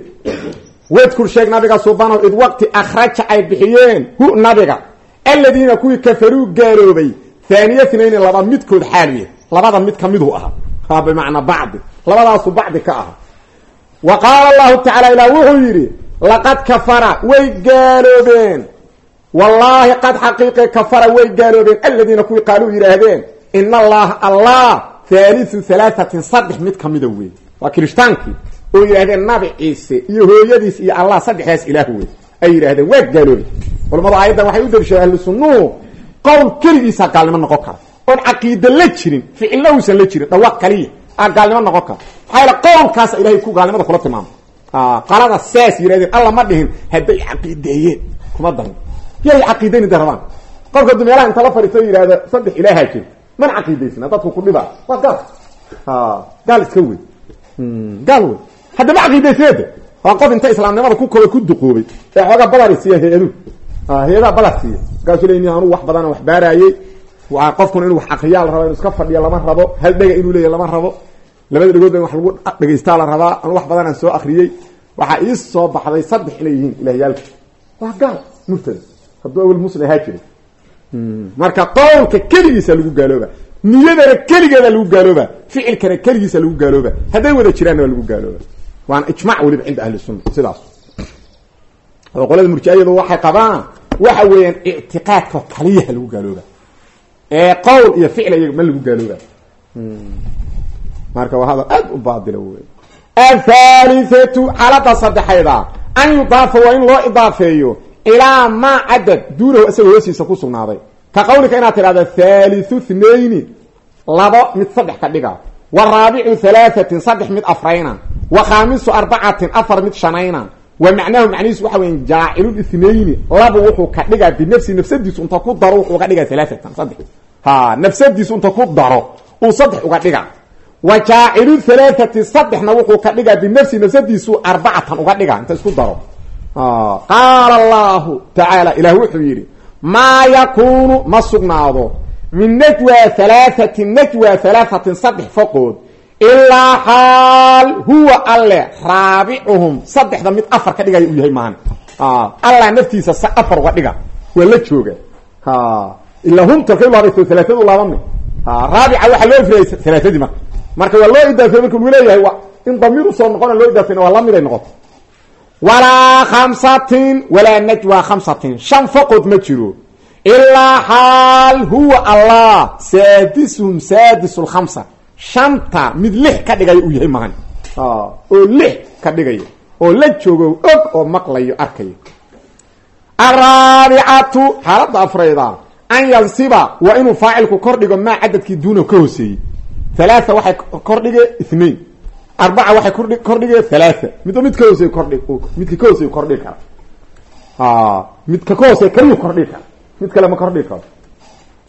wadkur sheeg nabiga subanow id waqti akhraja ay bixiyeen hu nabiga. Aladiina kuwii kafaruu gaaloobay haaniye inayni laba midkood xaaliya labada mid ka miduu ahaa bimacnaa bacdi. Labadaasu bacdi ka aha. Wa qaala allahu tacala ilah wuxuu yidhi laqad kafara way gaaloobeen. Wallaahi qad xaqiiqe kafara way gaaloobeen. Aladiina kuwii qaaluu yidhaahdeen in allaha allah haaliu halaahatin saddex mid kamida wey waa kiristaankii oo yidhahdeen nabi ciise iyo hooyadiis iyo allah saddexdaas ilaah wey ay yidhahdeen waa gaaloobeen culamadu aayaddan waxay u daliishadeen ahlu sunnuhu qowl keligiisa gaalnimo noqon kara. Oon caqiida la jirin ficilna uusan la jirin dhawaaq kaliya a gaalnimo noqon kara. Maxaa yaele qowlkaasa ilahay ku gaalnimada kula tilmaamay qalada saas yidhahdeen alla ma dhihin hadday caqiideeyeen. Kuma darin. Yay caqiidayni da rabaan qofka du meelaha inta la fadhiisto yidhahda saddex ilaahaa jir mana caqiidaysna dadku ku dhibaa waa gaal. Gaal iska wey gaal wey haddama caqiidaysneeda waa qof inta islaamnimada ku koba ku duqoobay. Ee xoogaa badari siiya hay'adu hay'adaha badar siiya markaasu le anugu wax badan wax baaraayey. Waa qofkuna inuu wax akriyaa la rabo inu iska fadhiyo lama rabo. Hal dhega inuu leeya lama rabo. Labada dhegood wax lagu dhegaystaa la rabaa. Anu wax badanaan soo akriyey waxaa ii soo baxday saddex inay yihiin waa gaal murtada hadduu awel muslim ahaa jiray. Marka qowlka keligiisa lagu gaalooba niyadana keligeeda lagu gaalooba ficilkana keligiisa lagu gaalooba. Hadday wada jiraanna lagu gaalooba waana ijmac weliba cinda ahli sunna sidaas. Oo qolada murjiayadu waxay qabaan waxa weeyaan ictiqaadka kaliyaha lagu gaalooba. Ee qowl iyo ficil iyaga ma lagu gaalooba. Marka waa hadal aad u baadila wey athalithatu xaalada saddexayda an yudaafa waa in loo idaafeeyo ilaa maa cadad duunahu isagoo hoosiisa ku sugnaaday. Ka qawlika inaad tidhahda thalithu thnayni labo mid saddex ka dhiga wa raabicu saddex mid afrayna wa khaamisu arbacatin afar mid shanayna wa macnaahu macnihiisu waxa weya jaacilu ithnayni laba wuxuu ka dhigaa binafsi nafsadiisu inta ku daro wuxuu uga dhigaa halaaatan saddex ha nafsadiisu inta ku daro uu saddex uga dhiga wa jaacilu halaathati saddexna wuxuu ka dhigaa binafsi nafsadiisu arbacatan uga dhiga inta isku daro qaala allahu tacaala ilaah wuxuu yidhi maa yakuunu ma sugnaado min najwa halaathati najwa halaahatin saddex foqood ilaa xaal huwa alle raabicuhum saddexda mid afar ka dhigaya uu yahay maahan allah naftiisa s afar uga dhiga waa la jooga ilaa hum talkay laabayto halaaadu laabame raabica waxaa loo ifriyay halaaadii marka marka waa loo idaafey marka lagu leeyahay wa in damiir u soo noqona loo idaafeyna waa lamiday noqoto walaa khamsatin walaa najwa khamsatin shan foqood ma jiro ilaa huwa allah saadisuhum saadis lkhamsa shanta mid lix ka dhigaya uu yahay mahan oo lix ka dhigaya oo la joogo og oo maqlayo arkayo. Araabicatu xaaladda afrayda an yansiba waa inuu faacilku kordhigo maa cadadkii duunahu ka hooseeyey. Halaaa waxay kordhige ithnain arbaca waxay kordhi kordhige halaaa midba mid ka hooseey kordhi midka ka hooseey kordhigi kara midka ka hooseey kaliyu kordhigi kara mid kale ma kordhigi karo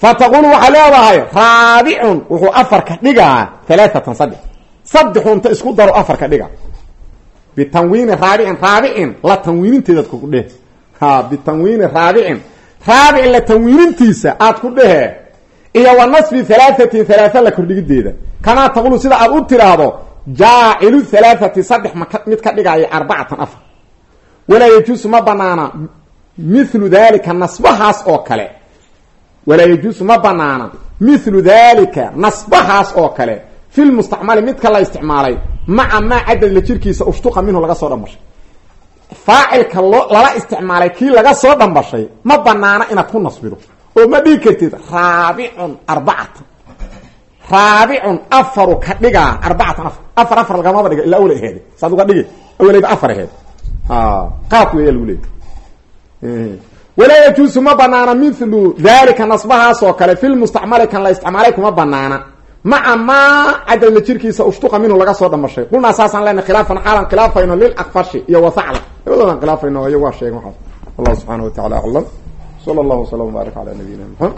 fataqulu waxaa leedahay raabicun wuxuu afarka dhigaa halaaatan saddex. Saddexunta isku daro afarka dhiga bitanwiini raabicin raabicin la tanwiininteedaad ku dheh ha bitanwiini raabicin raabicin la tanwiinintiisa aad ku dhehe. Iyo wa nasbi halaahatin halaaa la kordhigideeda kamaa taqulu sida aad u tiraahdo jaacilu halaathati saddex ma mid ka dhigaayo arbacatan afar. Walaa yajuusu ma banaana mithlu dalika nasbahaas oo kale walaa yajuusu ma banaana. Mithlu dalika nasbahaas oo kale fi lmustacmali midka la isticmaalay maca maa cadad la jirkiisa ushtuqa minhu laga soo dhambashay. Faacilka loo lala isticmaalay kii laga soo dhambashay ma banaana inaad ku nasbido. Oo ma dhigi kartid raabicun arbacatan raabicun afaru ka dhigaa arbacatan afar afar afar lagamaba dhiga ilaa awla aheed saad uga dhigi awaleyba afar aheed qaab weeya lagu walaa yajuusu ma banaana milu dalika nasbahaas oo kale fi lmustacmali kan la isticmaalay kuma banaana. Maca maa cadad la jirkiisa ushtuqa minhu laga soo dhambashay qulnaa saasaan lena khilaafan xaalan khilaafayno lilakfashi iyo wasacla. Labadoodan khilaafayno iyagu waa sheegen waxaas wallahu subxaana wa tacala aclam sala allahu waslam wbaarik cala nabiyina maxamed